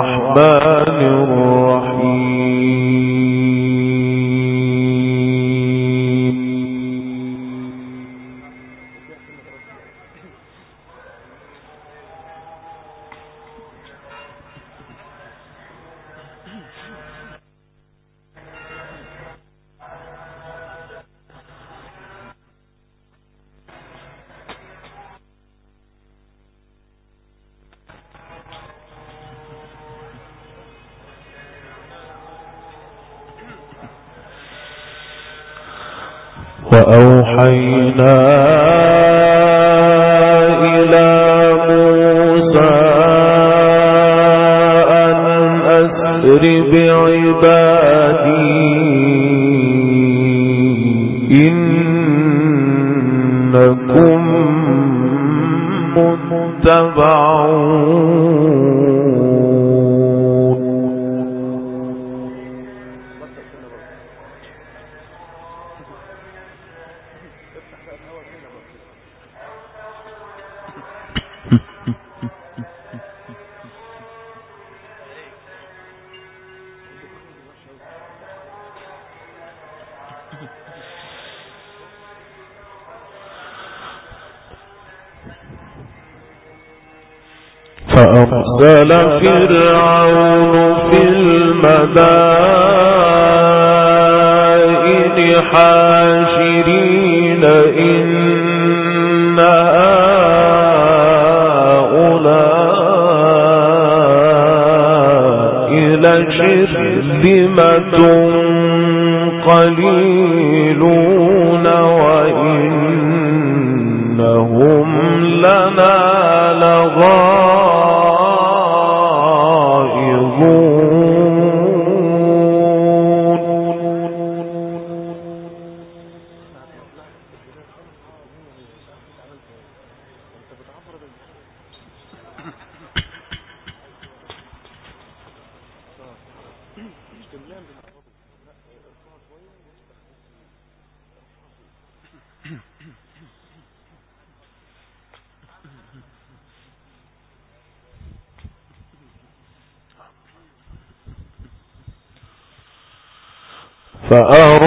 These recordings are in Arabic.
الرحمن أرسل فرعون في المدائن حاشرين إن هؤلاء لشرذمة فأعرض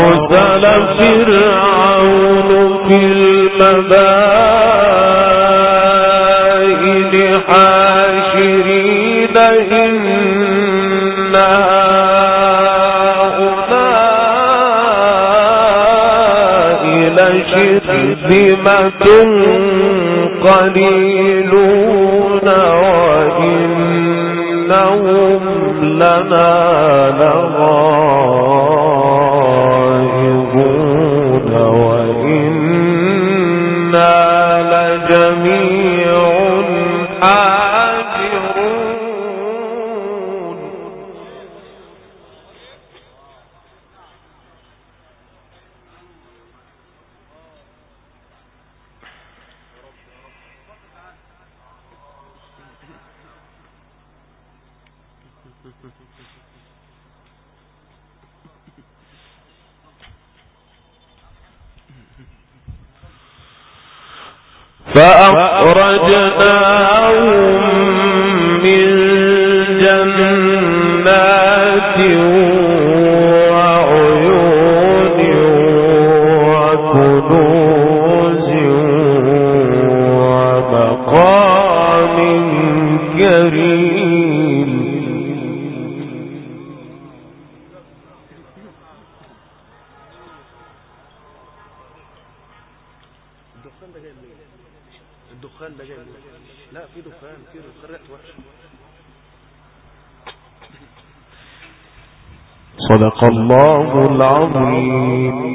الله العظيم.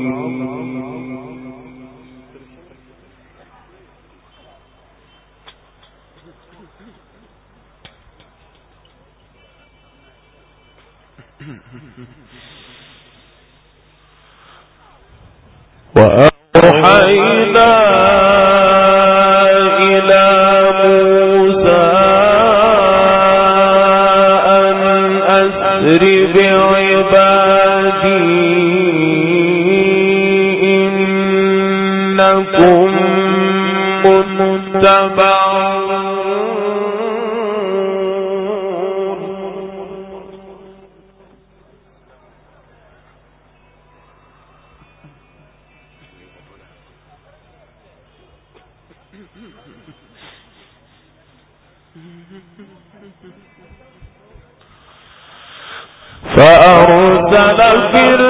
وأوحي الدين فاستغفر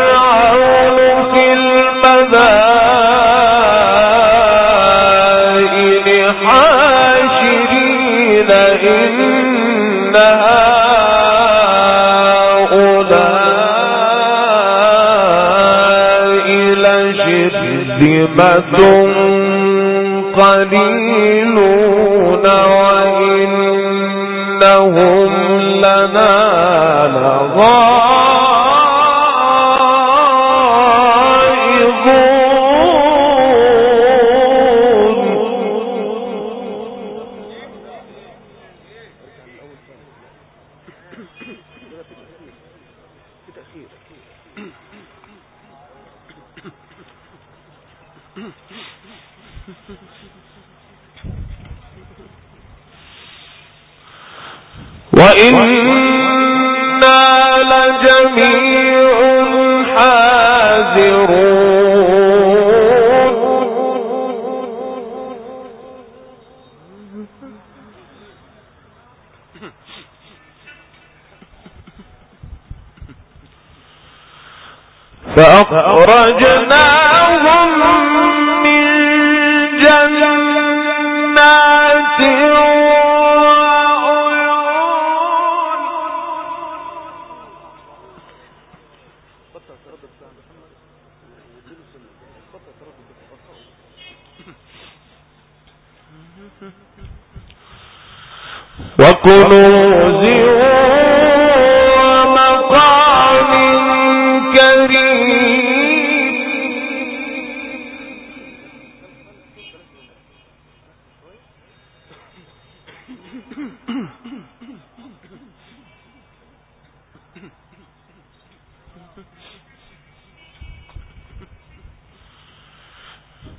وإنا لجميع حاذرون فأخرجنا وكنوز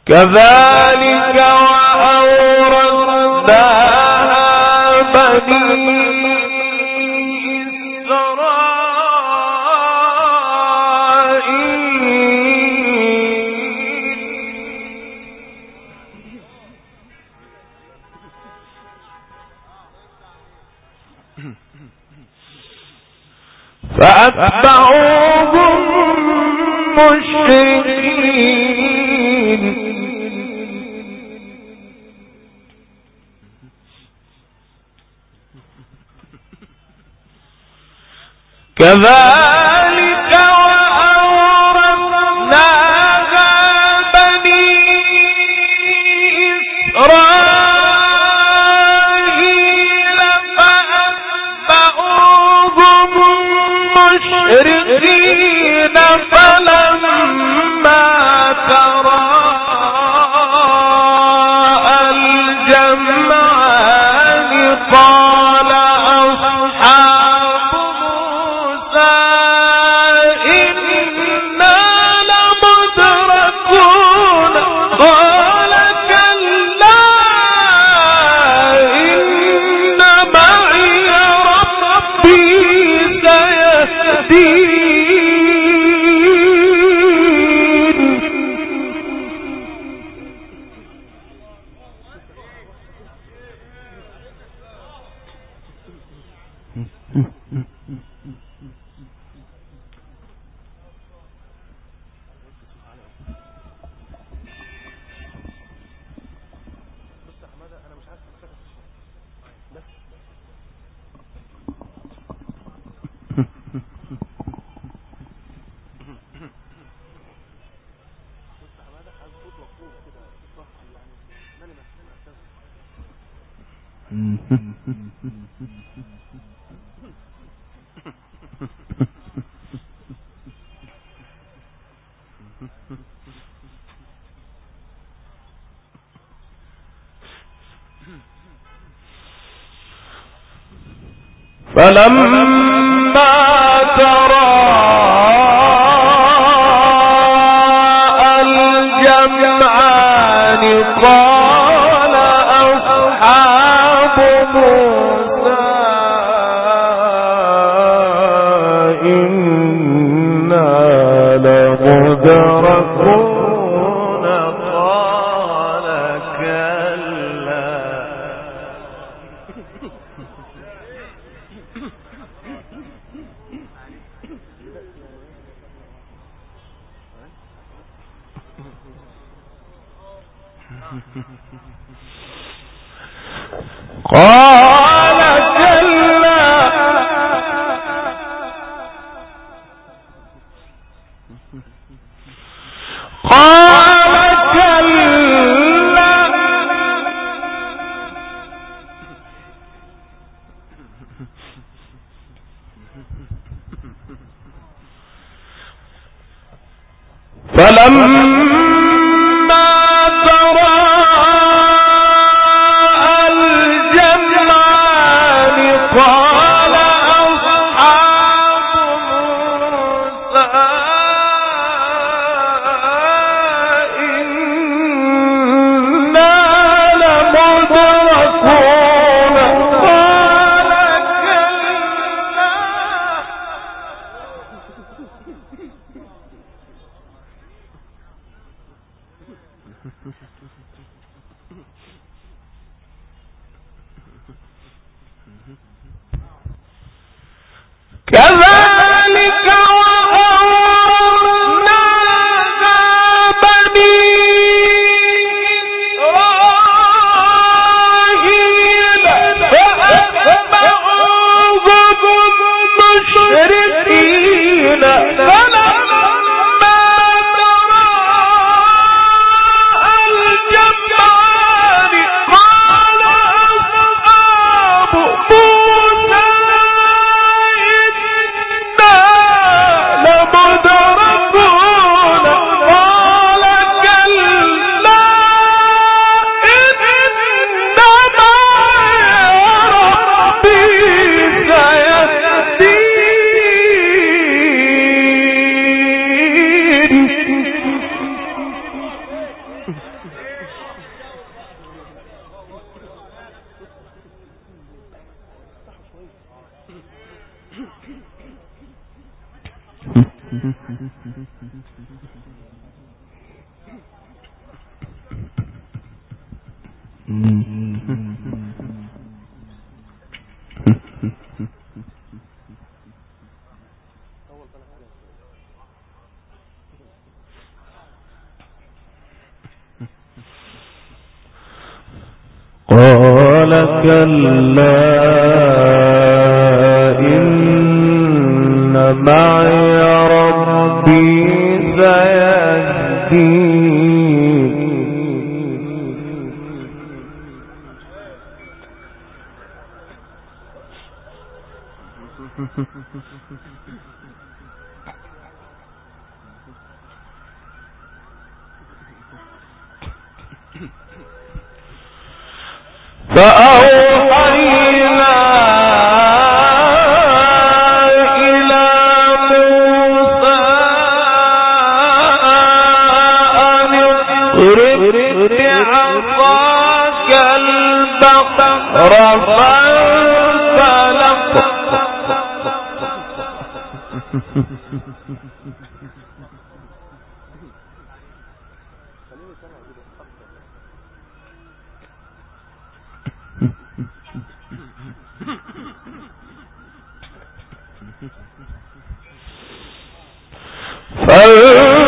كذلك فأتبعوهم مشركين. كذلك فلما ترى الجمعان قال فلما كلا فانطلق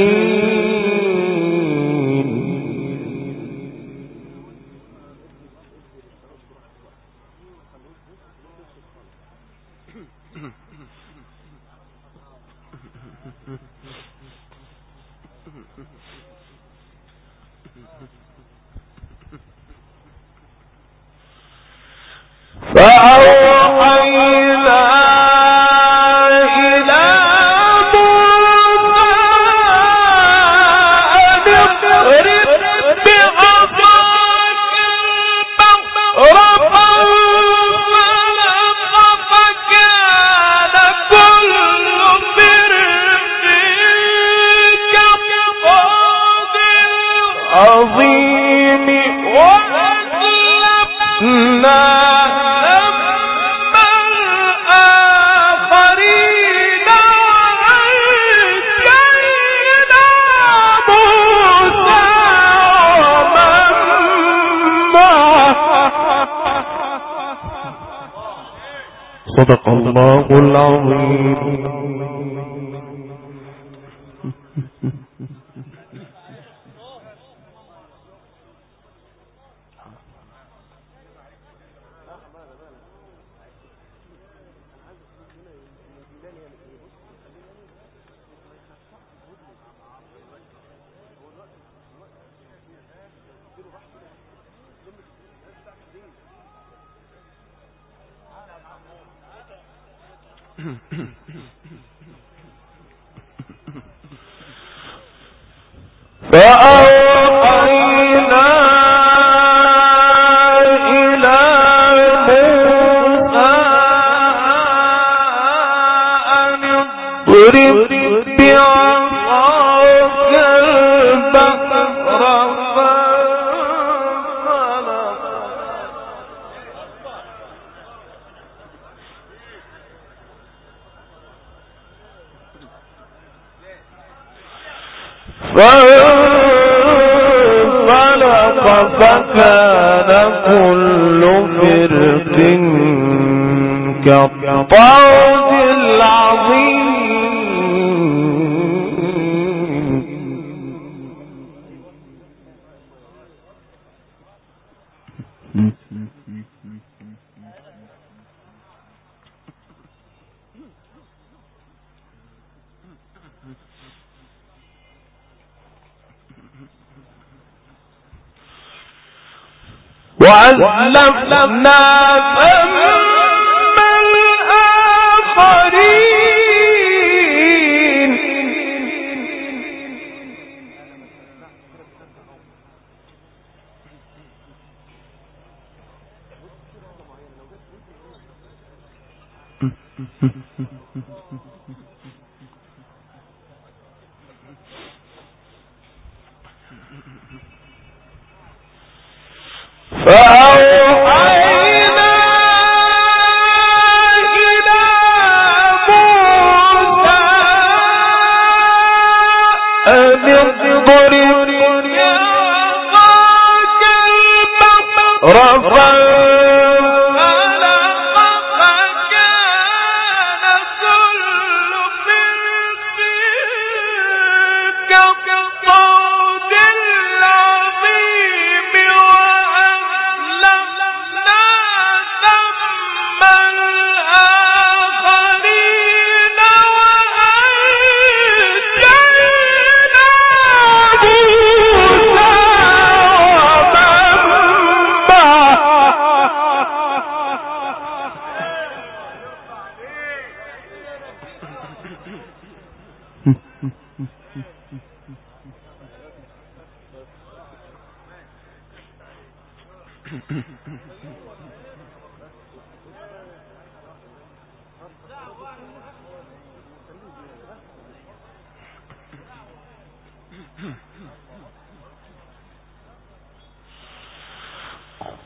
صدق الله العظيم. وألفنا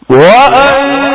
وأن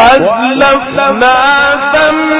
وأزلفنا ثم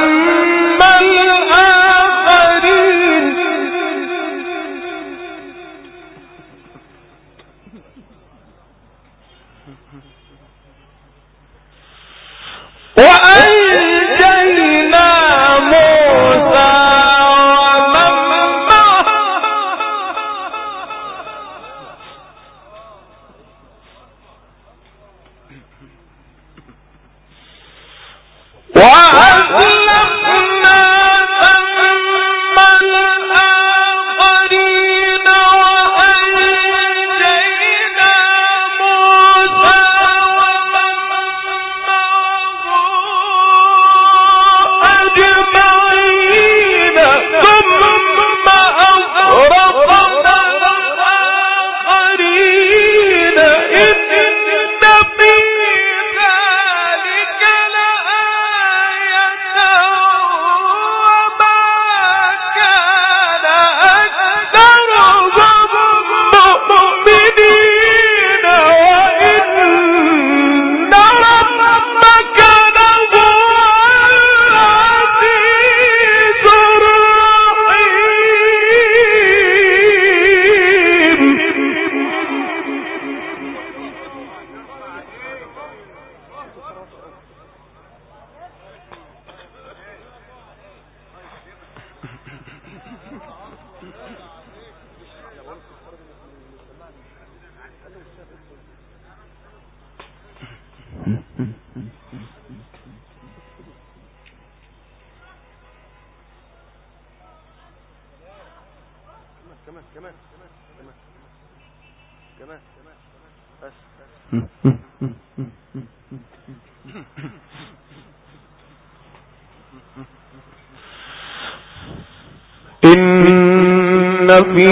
في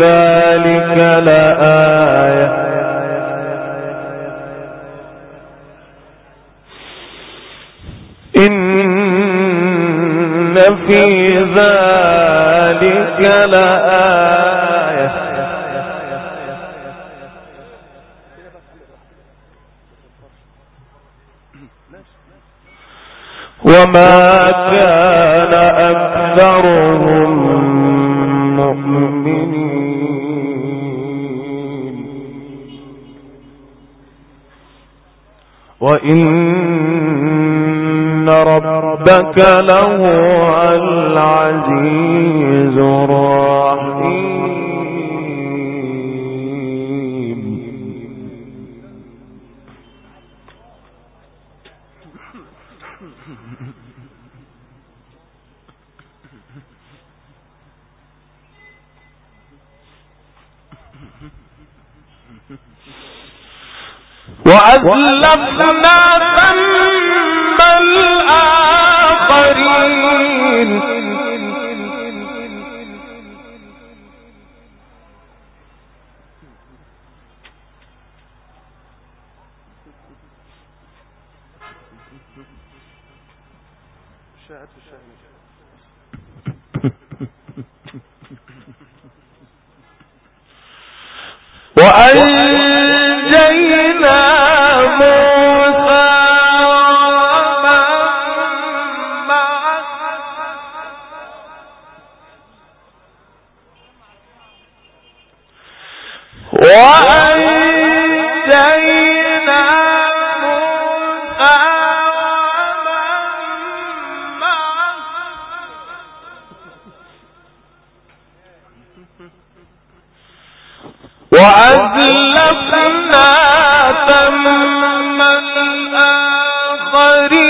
ذلك لآية. إن في ذلك لآية. وما كان أكثرهم مؤمنين وإن ربك لهو العزيز الرحيم. وأزلفنا ثم الآخرين. وأزلفنا ثم الآخرين.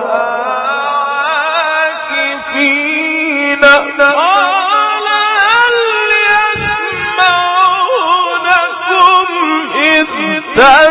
فأ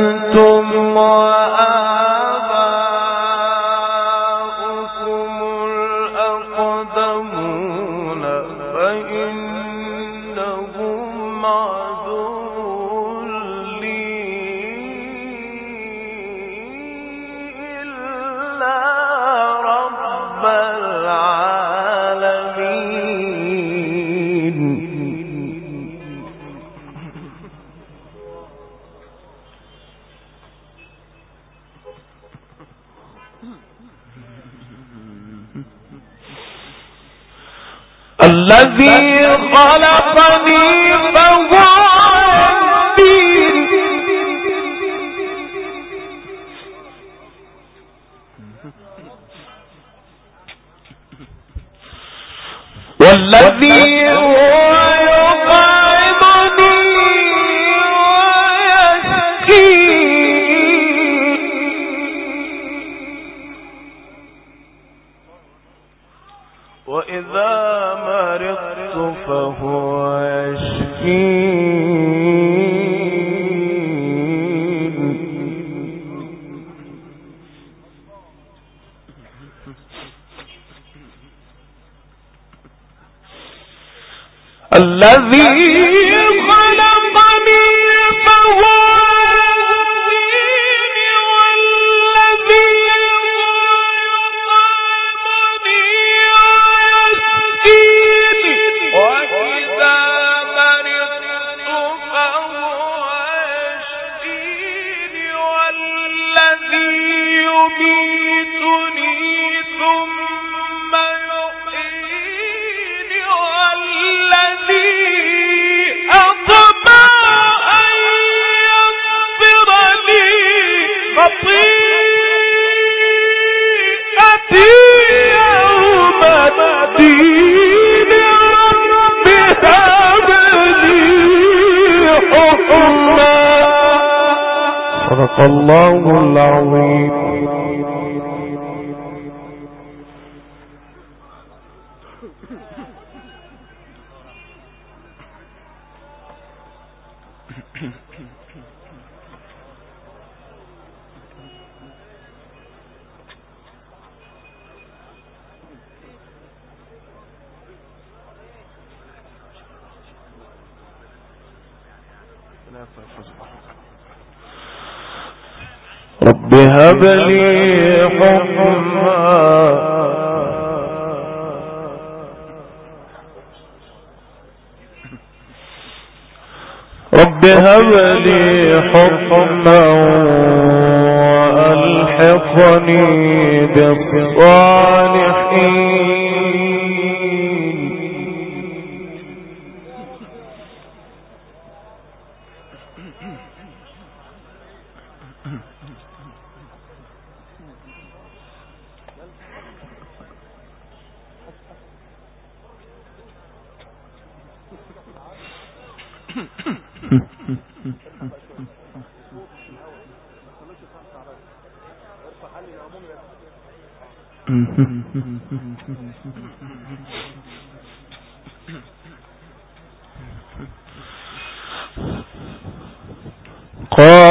الذي خلقني فهو ربي والذي وإذا مرضت فهو يشكي الذي رب هب لي حكما. رب هب لي حكما وألحقني بالصالحين.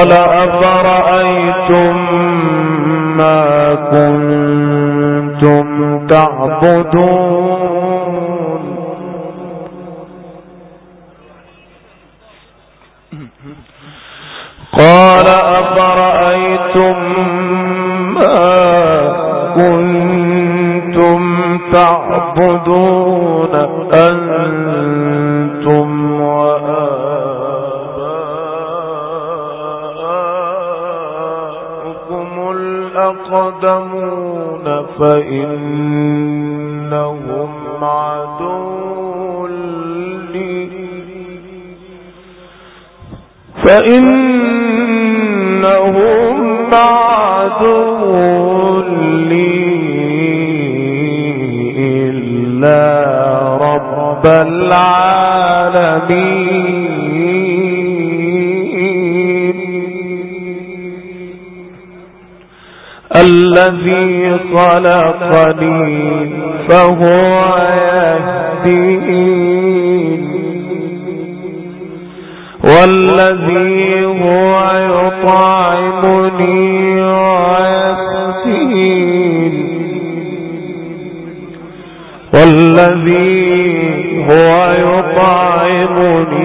مولا ابا فإنهم عدو لي. فإنهم عدو لي إلا رب العالمين. الذي خلقني فهو يهدين. والذي هو يطعمني ويسقين. والذي هو يطعمني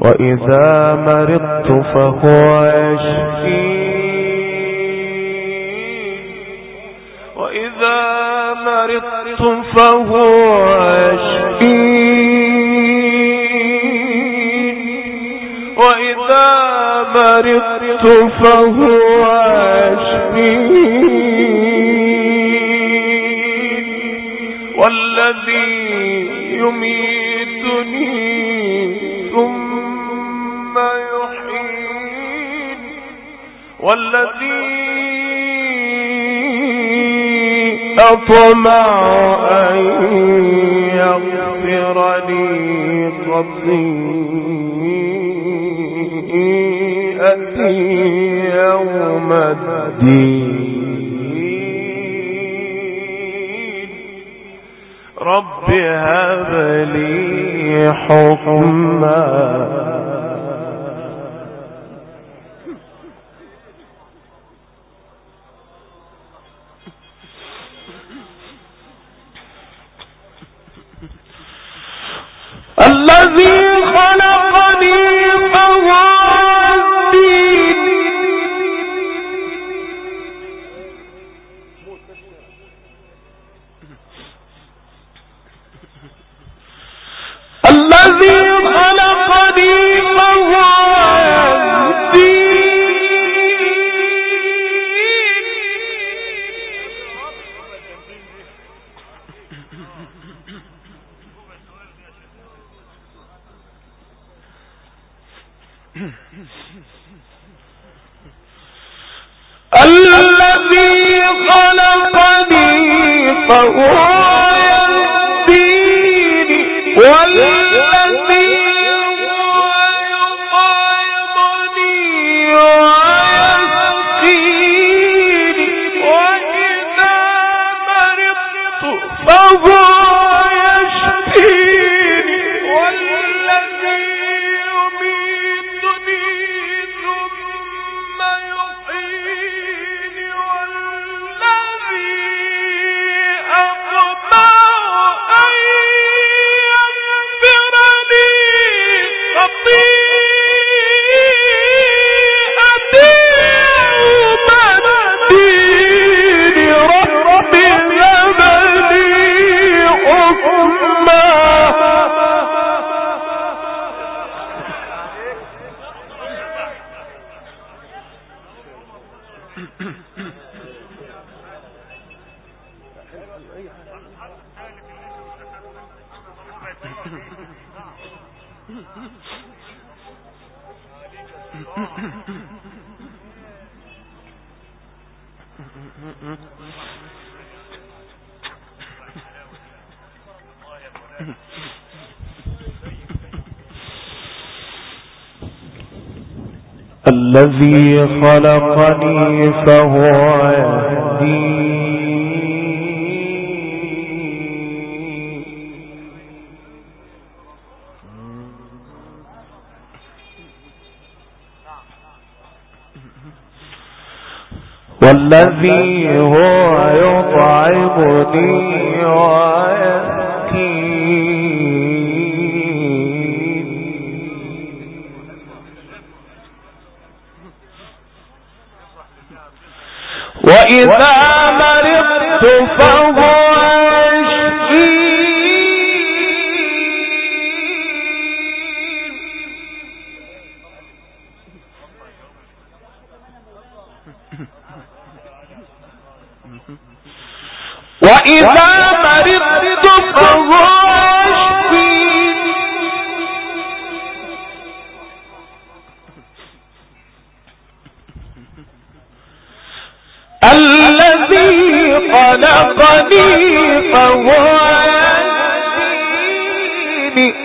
وإذا مرضت فهو يشفين. وإذا مرضت فهو يشفين. وإذا مرضت فهو يشفين. والذي يميتني ثم والذي أطمع أن يغفر لي خطيئتي يوم الدين. رب هب لي حكما الذي خلقني فهو يهدين والذي هو يطعمني ويسكين وإذا مرضت فهو يشفين وإذا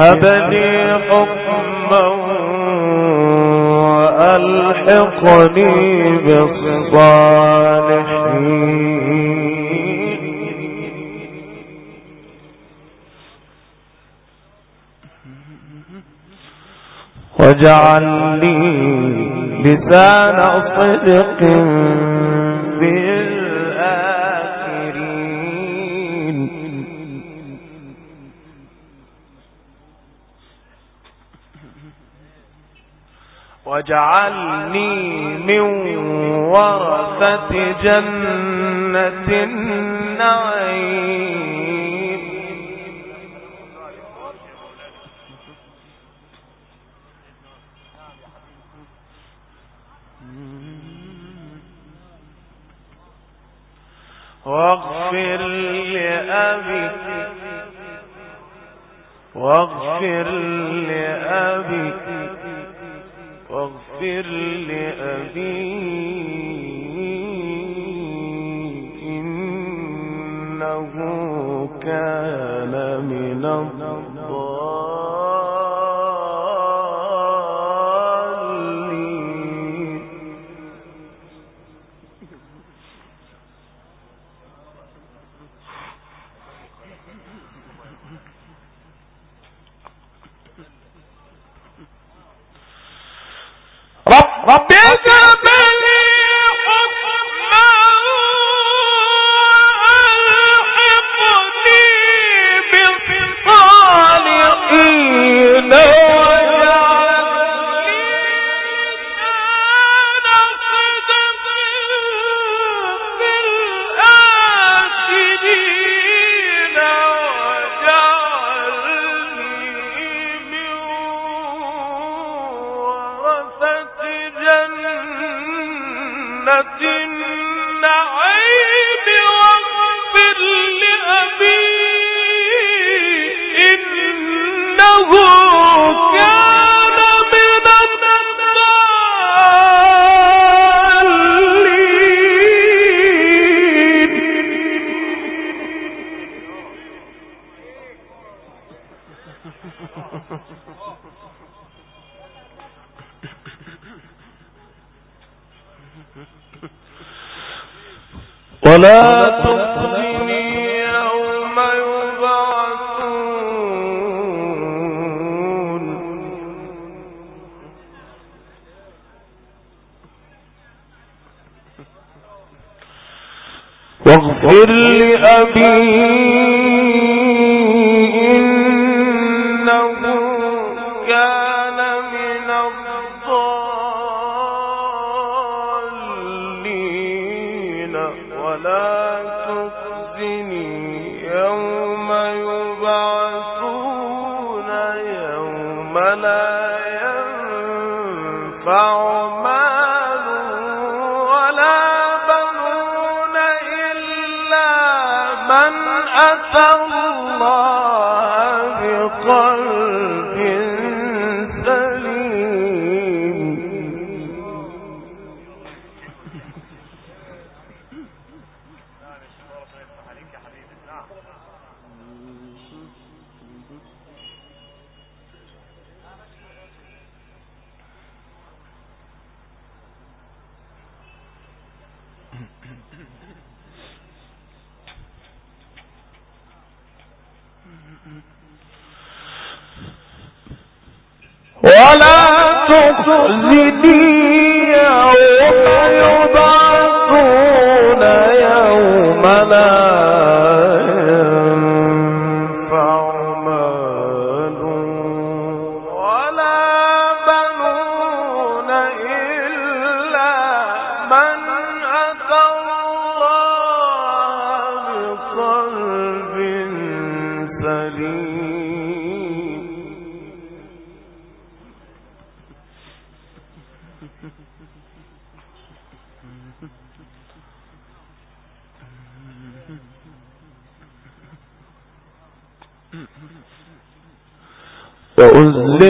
هب لي وألحقني بالصالحين واجعل لي لسان صدق واجعلني من ورثة جنة النعيم. واغفر لأبي واغفر لأبي. واغفر لأبي ولا تخزني يوم يبعثون. واغفر لأبي يوم يبعثون يوم لا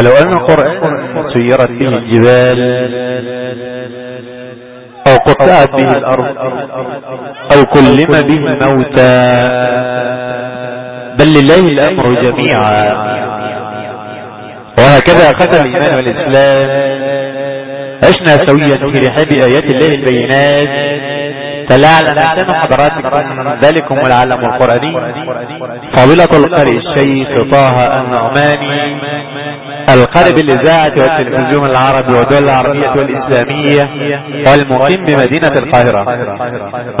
ولو أن القرآن سيرت به الجبال أو قطعت به الأرض أو كلم به الموتى بل لله الأمر جميعا. وهكذا أخذ الإيمان والإسلام. عشنا سويا في رحاب آيات الله البينات. فلعل نحسن حضراتكم ذلكم والعلم القرآني. فضيلة القارئ الشيخ طه النعماني. القارئ بالإذاعة والتلفزيون العربي والدول العربية والإسلامية والمقيم بمدينة القاهرة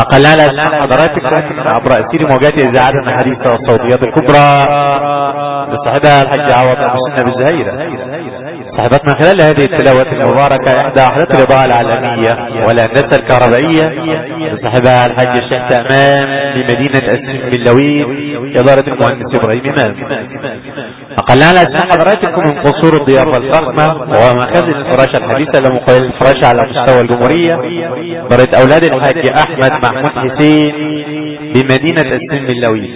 أقل على حضراتكم عبر أسير موجات إذاعة الحديثة والصوتيات الكبرى بصحبها الحج عوض أبو سنة بالزهيرة صحبت من خلال هذه التلاوة المباركة إحدى أحداث الإضاءة العالمية والهندسة الكهربائية بصحبها الحج الشيخ تأمام بمدينة أسلم باللويد إدارة المهندس إبراهيم إمام أسماء حضراتكم من قصور الضيافة الفخمة ومخازن الفراشة الحديثة لمقايل الفراشة على مستوى الجمهورية. دارة أولاد الحاج أحمد محمود حسين بمدينة السن اللوي.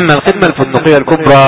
أما الخدمة الفندقية الكبرى